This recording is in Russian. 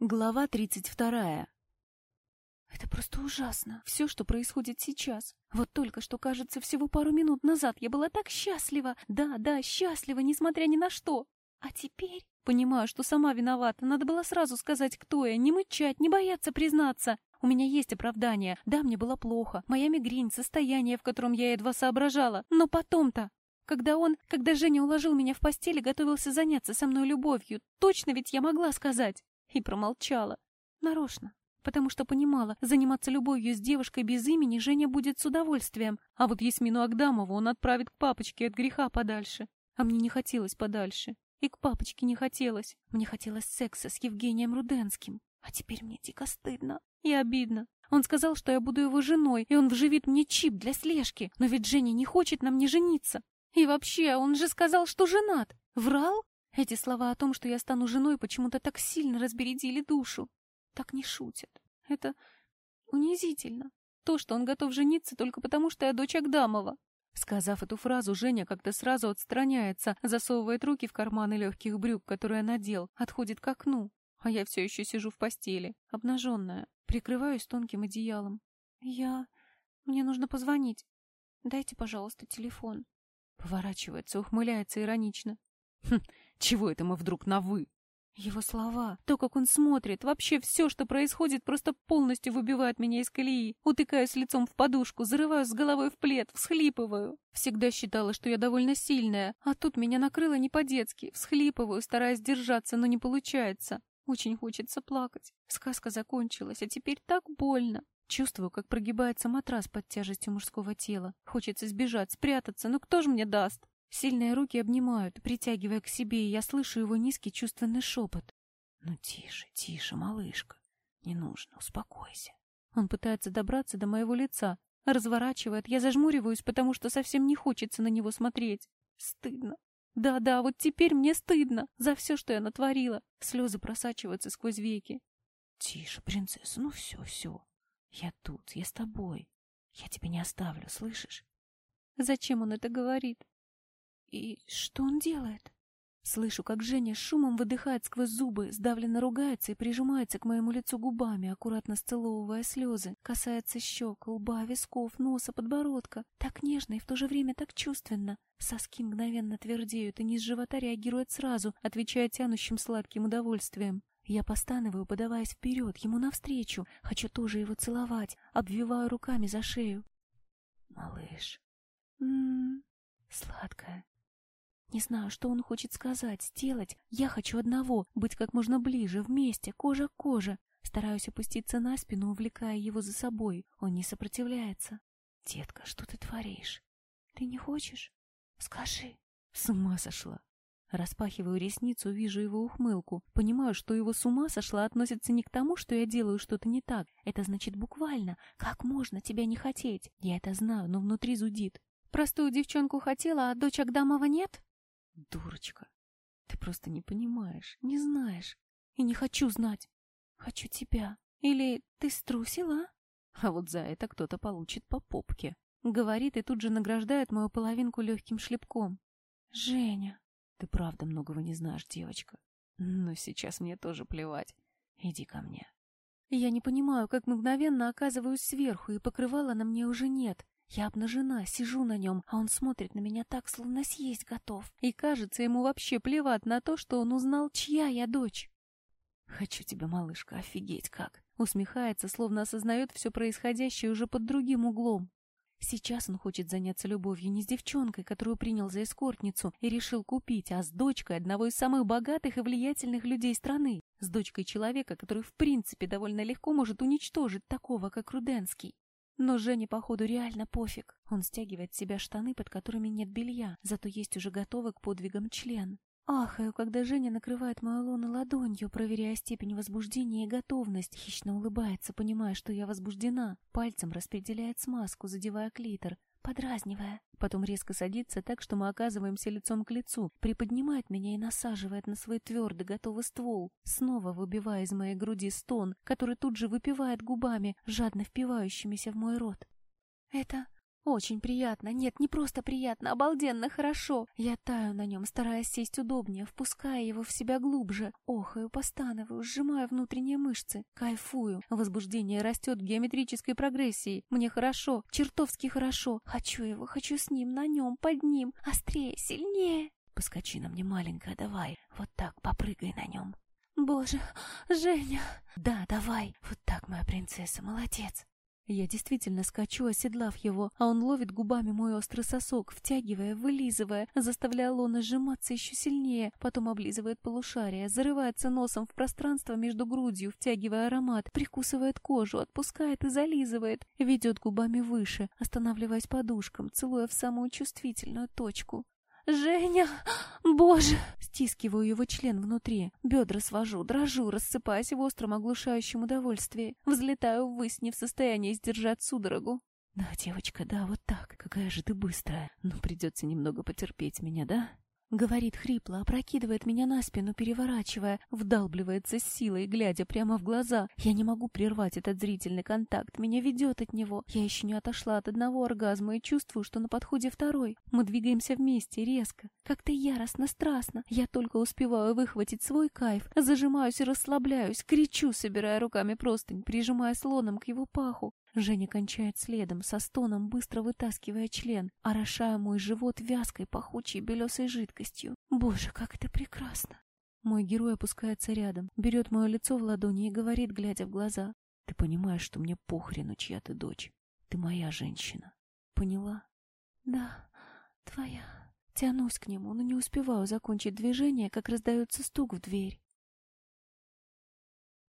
Глава тридцать вторая. Это просто ужасно. Все, что происходит сейчас. Вот только что, кажется, всего пару минут назад я была так счастлива. Да, да, счастлива, несмотря ни на что. А теперь понимаю, что сама виновата. Надо было сразу сказать, кто я, не мычать, не бояться признаться. У меня есть оправдание. Да, мне было плохо. Моя мигрень, состояние, в котором я едва соображала. Но потом-то... Когда он, когда Женя уложил меня в постель и готовился заняться со мной любовью, точно ведь я могла сказать. И промолчала. Нарочно. Потому что понимала, заниматься любовью с девушкой без имени Женя будет с удовольствием, а вот Ясмину Агдамову он отправит к папочке от греха подальше. А мне не хотелось подальше. И к папочке не хотелось. Мне хотелось секса с Евгением Руденским. А теперь мне дико стыдно и обидно. Он сказал, что я буду его женой, и он вживит мне чип для слежки. Но ведь Женя не хочет на мне жениться. И вообще, он же сказал, что женат. Врал? Эти слова о том, что я стану женой, почему-то так сильно разбередили душу. Так не шутят. Это унизительно. То, что он готов жениться только потому, что я дочь Агдамова. Сказав эту фразу, Женя как-то сразу отстраняется, засовывает руки в карманы легких брюк, которые надел, отходит к окну. А я все еще сижу в постели, обнаженная, прикрываюсь тонким одеялом. Я... Мне нужно позвонить. Дайте, пожалуйста, телефон. Поворачивается, ухмыляется иронично. Хм, чего это мы вдруг на «вы»? Его слова, то, как он смотрит, вообще все, что происходит, просто полностью выбивает меня из колеи. Утыкаюсь лицом в подушку, зарываюсь с головой в плед, всхлипываю. Всегда считала, что я довольно сильная, а тут меня накрыло не по-детски. Всхлипываю, стараясь держаться, но не получается. Очень хочется плакать. Сказка закончилась, а теперь так больно. Чувствую, как прогибается матрас под тяжестью мужского тела. Хочется сбежать, спрятаться, но кто же мне даст? Сильные руки обнимают, притягивая к себе, и я слышу его низкий чувственный шепот. «Ну тише, тише, малышка. Не нужно, успокойся». Он пытается добраться до моего лица, разворачивает. Я зажмуриваюсь, потому что совсем не хочется на него смотреть. Стыдно. Да-да, вот теперь мне стыдно за все, что я натворила. Слезы просачиваются сквозь веки. «Тише, принцесса, ну все, все. Я тут, я с тобой. Я тебя не оставлю, слышишь?» Зачем он это говорит? И что он делает? Слышу, как Женя шумом выдыхает сквозь зубы, сдавленно ругается и прижимается к моему лицу губами, аккуратно сцеловывая слезы, касается щек, лба, висков, носа, подбородка. Так нежно и в то же время так чувственно. Соски мгновенно твердеют, и низ живота реагирует сразу, отвечая тянущим сладким удовольствием. Я постанываю, подаваясь вперед, ему навстречу. Хочу тоже его целовать, обвиваю руками за шею. Малыш. М-м, сладкая, не знаю, что он хочет сказать, сделать. Я хочу одного — быть как можно ближе, вместе, кожа к коже. Стараюсь опуститься на спину, увлекая его за собой. Он не сопротивляется. «Детка, что ты творишь? Ты не хочешь? Скажи». С ума сошла. Распахиваю ресницу, вижу его ухмылку. Понимаю, что его с ума сошла относится не к тому, что я делаю что-то не так. Это значит буквально. Как можно тебя не хотеть? Я это знаю, но внутри зудит. Простую девчонку хотела, а дочь Агдамова нет? Дурочка, ты просто не понимаешь, не знаешь. И не хочу знать. Хочу тебя. Или ты струсила? А вот за это кто-то получит по попке. Говорит и тут же награждает мою половинку легким шлепком. Женя. Ты правда многого не знаешь, девочка. Но сейчас мне тоже плевать. Иди ко мне. Я не понимаю, как мгновенно оказываюсь сверху, и покрывала на мне уже нет. Я обнажена, сижу на нем, а он смотрит на меня так, словно съесть готов. И кажется, ему вообще плевать на то, что он узнал, чья я дочь. «Хочу тебя, малышка, офигеть как!» Усмехается, словно осознает все происходящее уже под другим углом. Сейчас он хочет заняться любовью не с девчонкой, которую принял за эскортницу и решил купить, а с дочкой одного из самых богатых и влиятельных людей страны, с дочкой человека, который в принципе довольно легко может уничтожить такого, как Руденский. Но Жене, походу, реально пофиг. Он стягивает с себя штаны, под которыми нет белья, зато есть уже готовый к подвигам член. Ахаю, когда Женя накрывает мою лоно ладонью, проверяя степень возбуждения и готовность, хищно улыбается, понимая, что я возбуждена, пальцем распределяет смазку, задевая клитор, подразнивая. Потом резко садится так, что мы оказываемся лицом к лицу, приподнимает меня и насаживает на свой твердый готовый ствол, снова выбивая из моей груди стон, который тут же выпивает губами, жадно впивающимися в мой рот. «Это Очень приятно. Нет, не просто приятно, обалденно хорошо. Я таю на нем, стараясь сесть удобнее, впуская его в себя глубже. Охаю, постановую, сжимаю внутренние мышцы. Кайфую. Возбуждение растет в геометрической прогрессии. Мне хорошо, чертовски хорошо. Хочу его, хочу с ним, на нем, под ним. Острее, сильнее. Поскочи на мне, маленькая, давай. Вот так, попрыгай на нем. Боже, Женя! Да, давай. Вот так, моя принцесса, молодец. Я действительно скачу, оседлав его, а он ловит губами мой острый сосок, втягивая, вылизывая, заставляя лона сжиматься еще сильнее, потом облизывает полушарие, зарывается носом в пространство между грудью, втягивая аромат, прикусывает кожу, отпускает и зализывает, ведет губами выше, останавливаясь подушком, целуя в самую чувствительную точку. «Женя! Боже!» Стискиваю его член внутри. Бедра свожу, дрожу, рассыпаясь в остром оглушающем удовольствии. Взлетаю ввысь, не в состоянии сдержать судорогу. «Да, девочка, да, вот так. Какая же ты быстрая. Ну, придется немного потерпеть меня, да?» Говорит хрипло, опрокидывает меня на спину, переворачивая, вдалбливается с силой, глядя прямо в глаза. Я не могу прервать этот зрительный контакт, меня ведет от него. Я еще не отошла от одного оргазма и чувствую, что на подходе второй. Мы двигаемся вместе, резко, как-то яростно, страстно. Я только успеваю выхватить свой кайф, зажимаюсь и расслабляюсь, кричу, собирая руками простынь, прижимая слоном к его паху. Женя кончает следом, со стоном быстро вытаскивая член, орошая мой живот вязкой, пахучей белесой жидкостью. Боже, как это прекрасно! Мой герой опускается рядом, берет мое лицо в ладони и говорит, глядя в глаза. Ты понимаешь, что мне похрену, чья ты дочь. Ты моя женщина. Поняла? Да, твоя. Тянусь к нему, но не успеваю закончить движение, как раздается стук в дверь.